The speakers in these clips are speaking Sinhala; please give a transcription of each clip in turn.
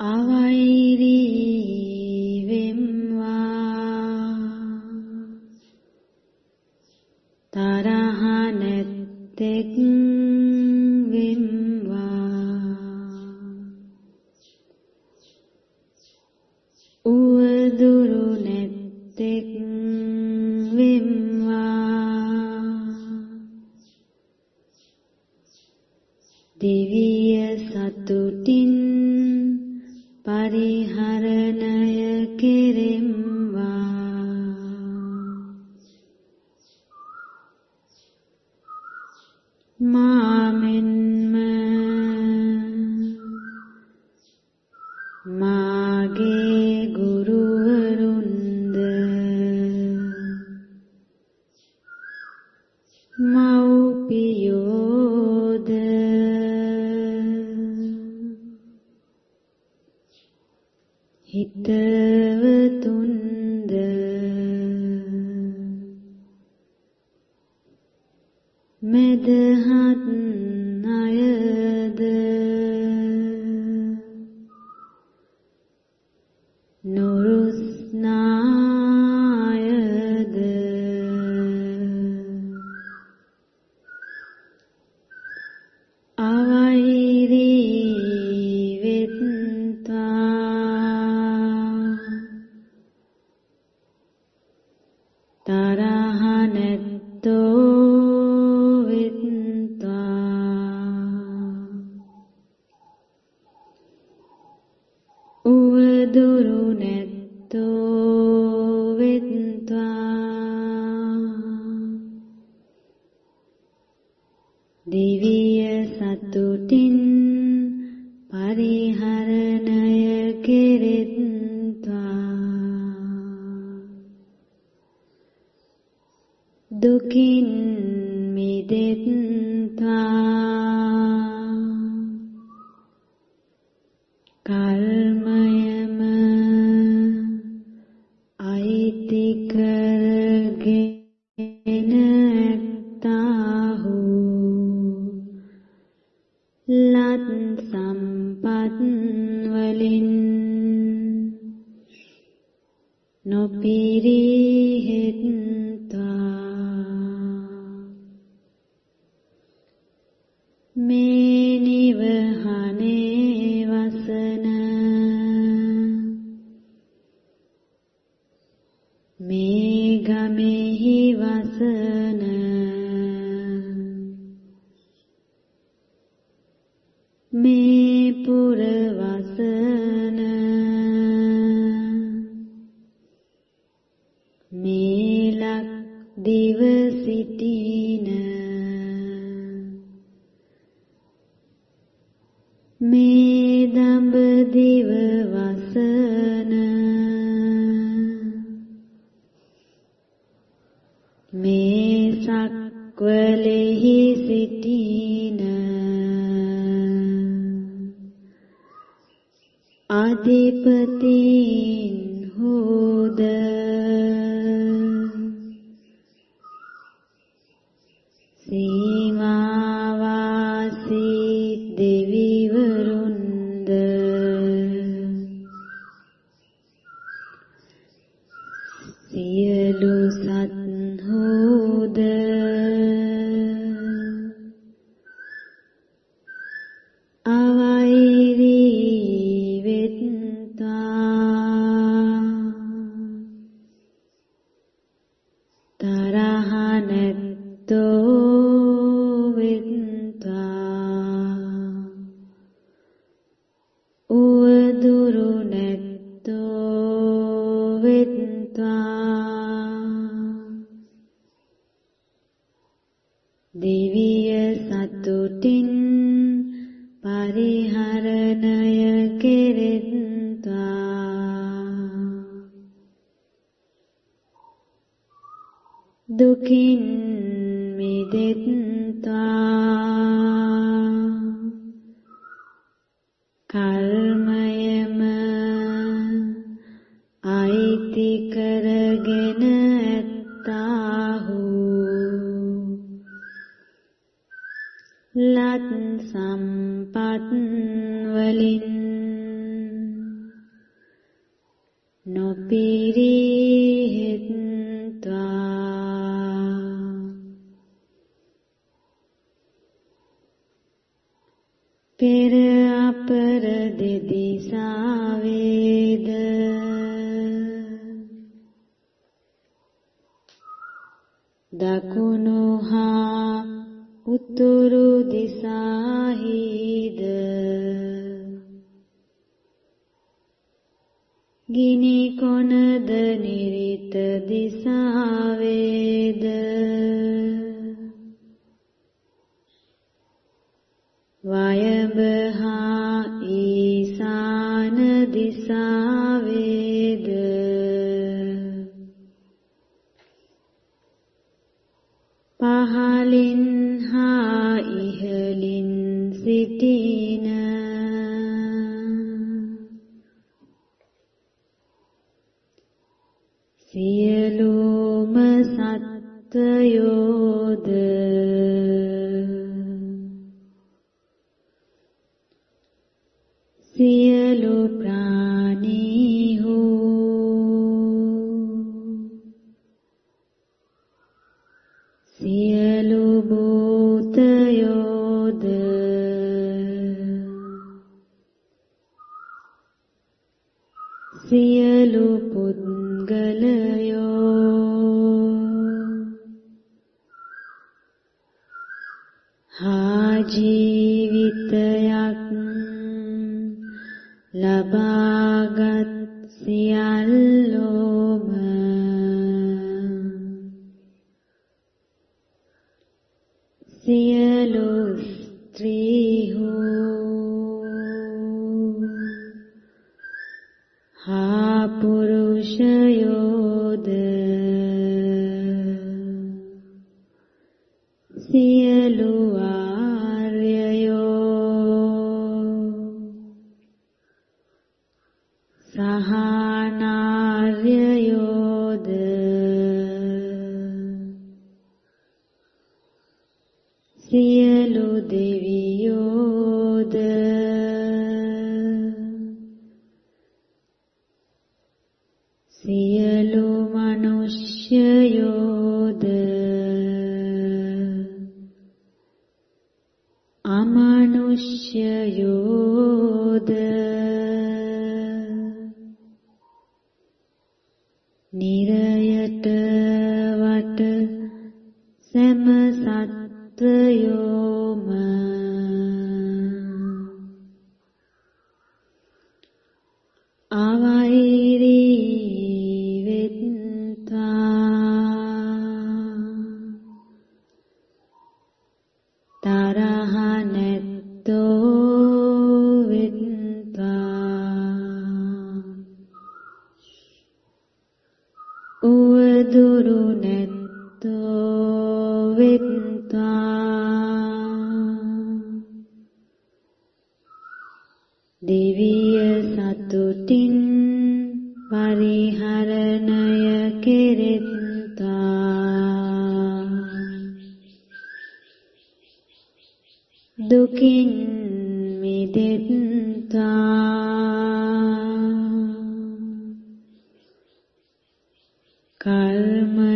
आवा duro nen. आधिपति होद। දකුණු हा पुरुषयो කර්මයම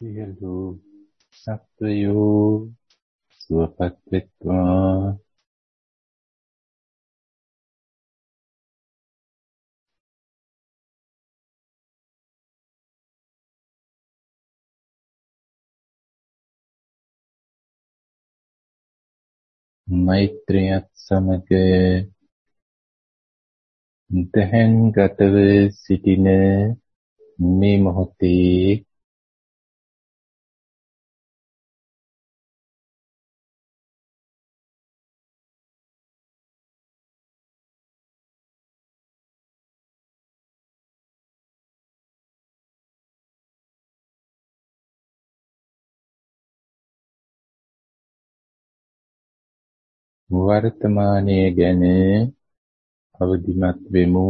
සියලු සත්වයෝ සුවපත් වෙත්වා. මෛත්‍රියත් සමග දැහැන්ගතව සිටින මේ මොහොතේ වර්තමානයේ ගැන අවදිමත් වෙමු.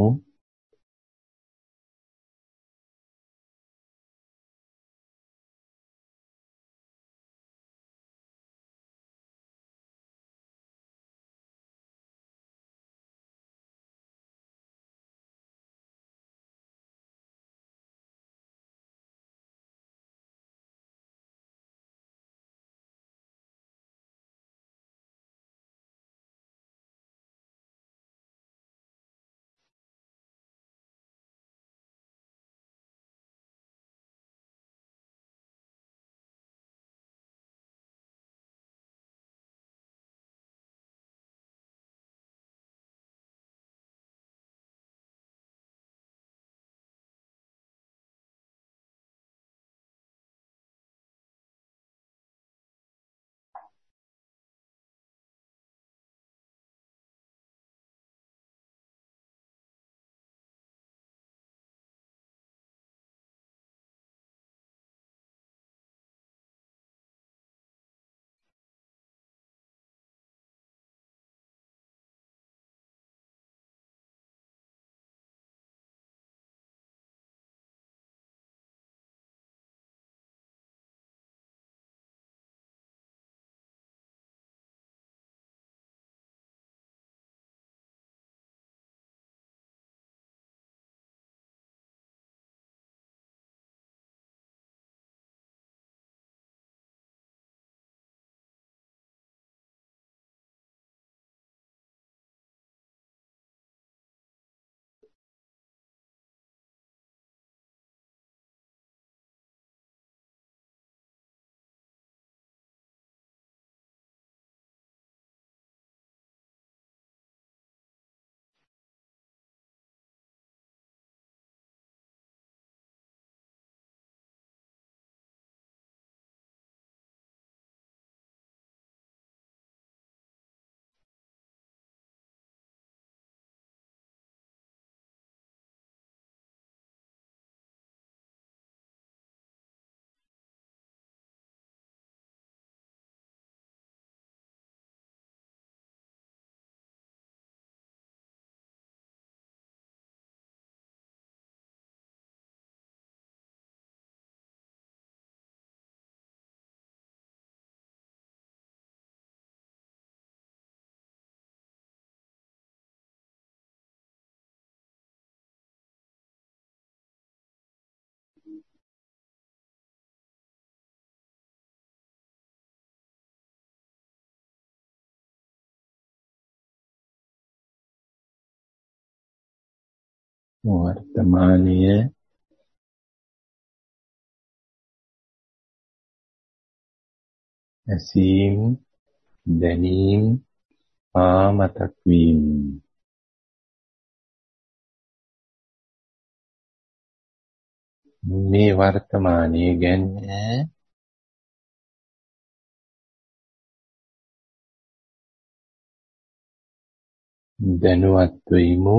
වර්තමානීය ඇසීම් දැනීම් ආමතක් වීම. මේ වර්තමානයේ ගැන දැනුවත් වෙයිමු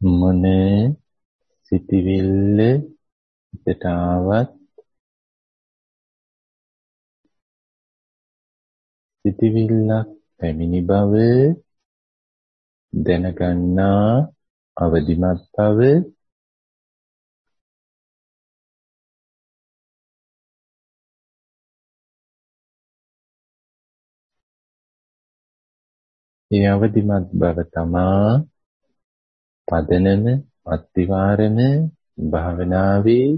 මොන සිටිවිල්ල හිතට ආවත් සිටිවිල්ලක් පැමිණි බව දැනගන්නා අවදිමත් බව ඒ අවදිමත් බව තමා පදනම අත්විවරණ භාවනාවේ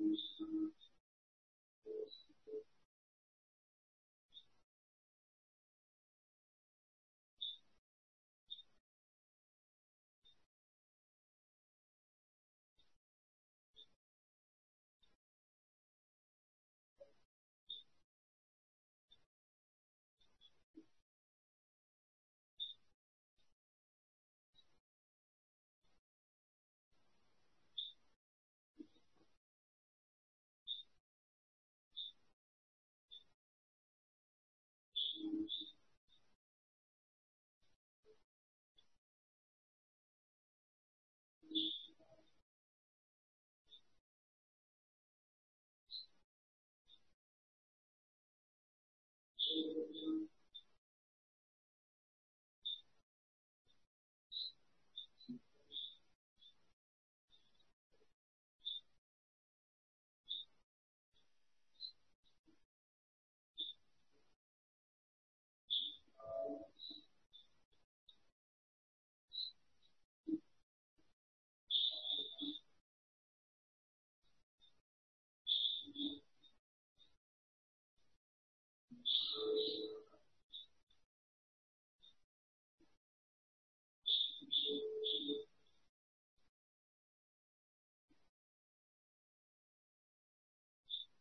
who's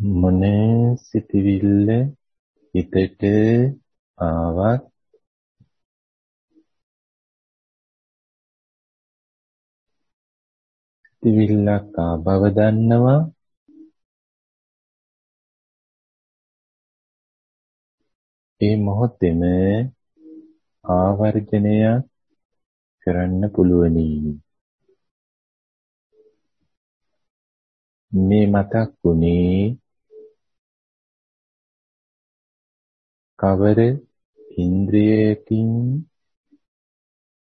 මොන සිතවිල්ල හිතට ආවත් සිතවිල්ලක් ආ බව දන්නවා. ඒ මොහොතේම ආවර්ජනය කරන්න පුළුවනි. මේ මතක් වුණේ කවර ඉන්ද්‍රියකින්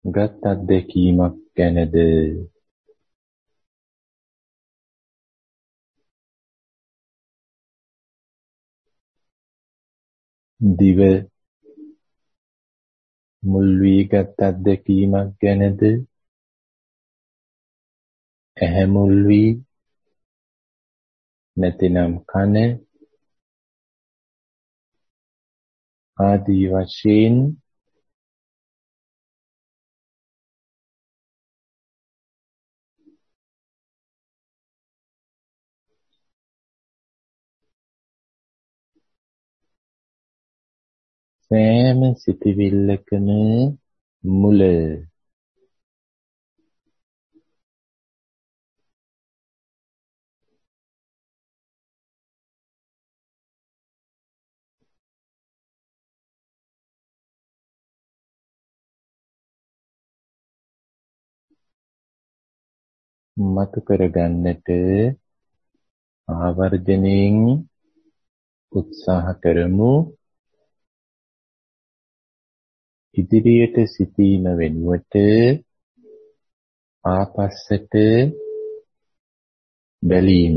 ගත් අත්දැකීමක් ගැනද? දිව මුල් වී ගත් අත්දැකීමක් ගැනද? ඇහැ මුල් වී නැතිනම් කන ආදී වශයෙන් සෑම සිටිවිල්ලකම මුල මතු කරගන්නට ආවර්ජණයෙන් උත්සාහ කරමු. ඉදිරියට සිටීම වෙනුවට ආපස්සට බැලීම.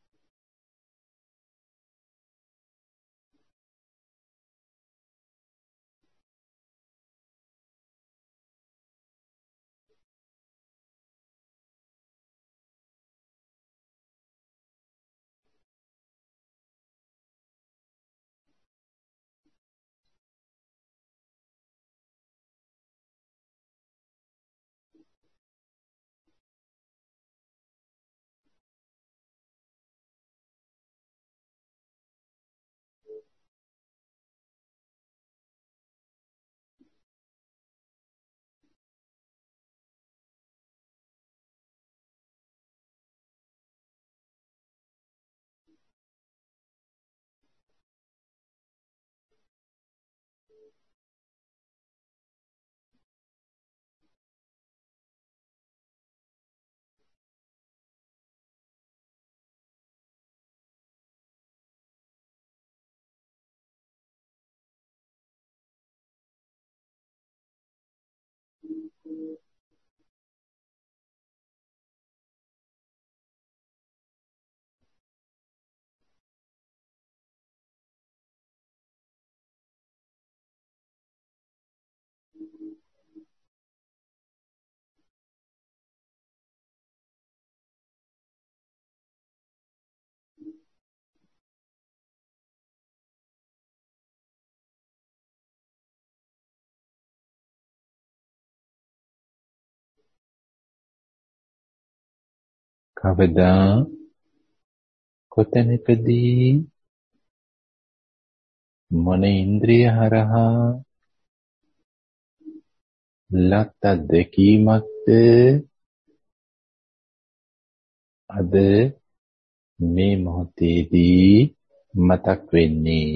කවදා කොතැනකදී මොන ඉන්ද්‍රිය හරහා ලත් අත්දැකීමක්ද අද මේ මොහොතේදී මතක් වෙන්නේ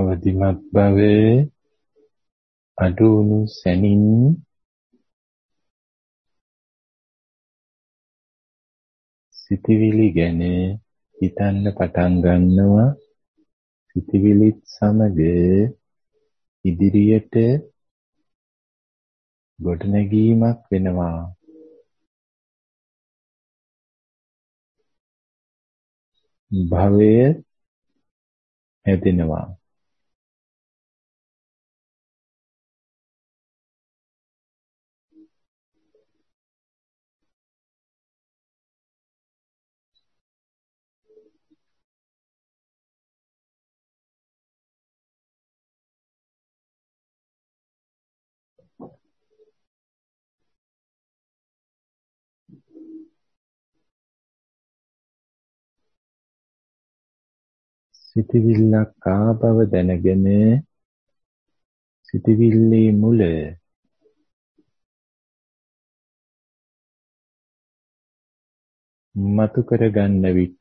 අවදිමත් බව අඩුණු සැනින් සිතවිලි ගැන හිතන්න පටන් ගන්නවා. සිතවිලිත් සමග ඉදිරියට ගොඩනැගීමක් වෙනවා. භවය හැදෙනවා. සිතවිල්ලක් ආ බව දැනගෙන සිතවිල්ලේ මුල මතු කර ගන්න විට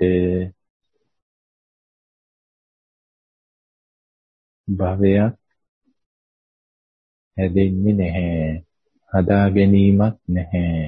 භවයක් හැදෙන්නේ නැහැ. හදා ගැනීමක් නැහැ.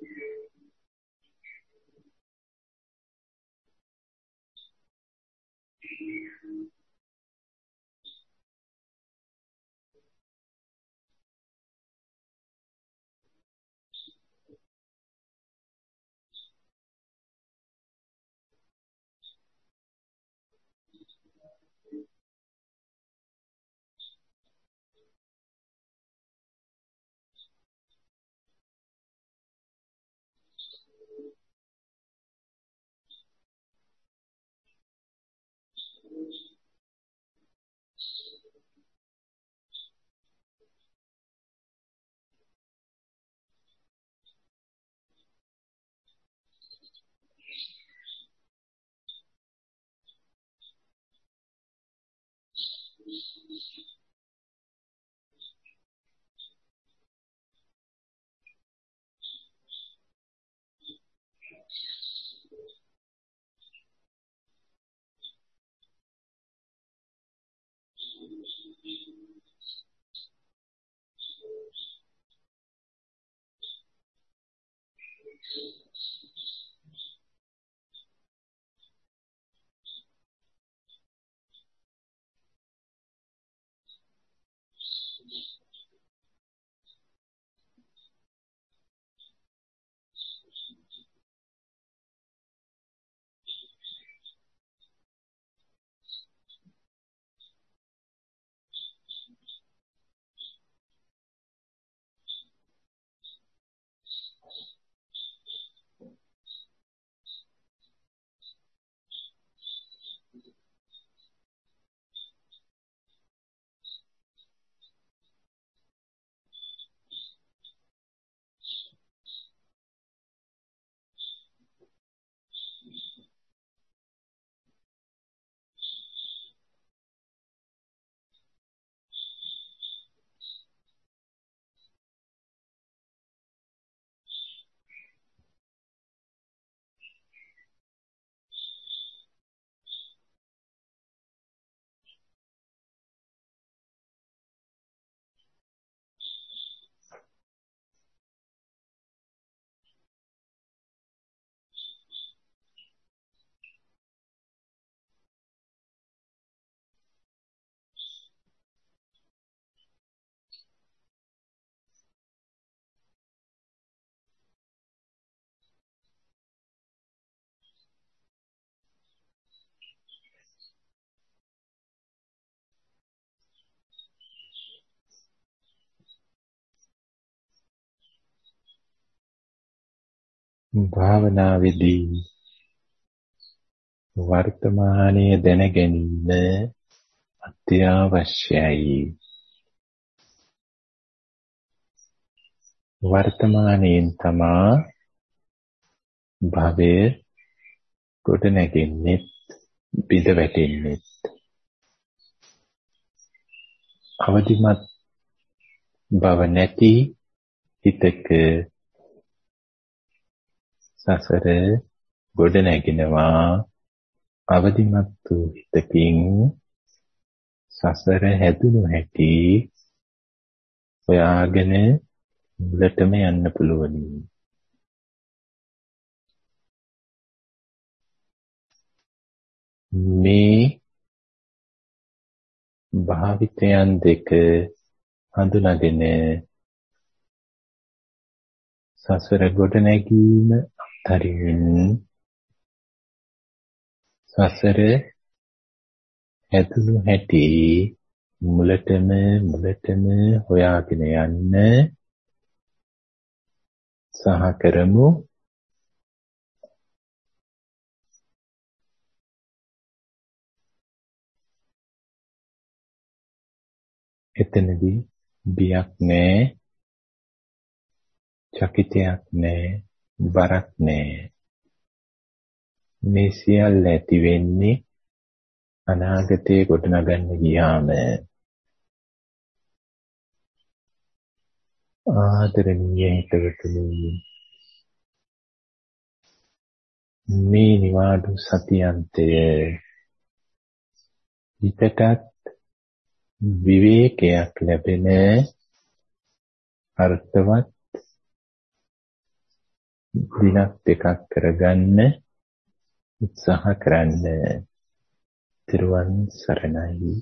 Thank you. භාවනාවේදී වර්තමානයේ දැන ගැනීම අත්‍යවශ්‍යයි. වර්තමානයෙන් තමා භවය කොට නැගෙන්නේ බිඳ වැටෙන්නේ. අවදිමත් බව නැති හිතක සසර ගොඩ නැගිනවා අවදිමත් වූ හිතකින් සසර හැදුණු හැටි හොයාගෙන මුලටම යන්න පුළුවනි. මේ භාවිතයන් දෙක හඳුනාගෙන සසර ගොඩ නැගීම අතරින් සසර හැදුණු හැටි මුලටම මුලටම හොයාගෙන යන්න සහ කරමු. එතනදී බියක් නැහැ චකිතයක් නැහැ බරක් නැහැ. මේ සියල්ල ඇති වෙන්නේ අනාගතයේ ගොඩනගන්න ගියාම ආදරණීය හිතවතුනි මේ නිවාඩු සතියන්තය හිතටත් විවේකයක් ලැබෙන අර්ථවත් දිනක් දෙකක් කරගන්න උත්සාහ කරන්න. ත්‍රිවන් සරණයි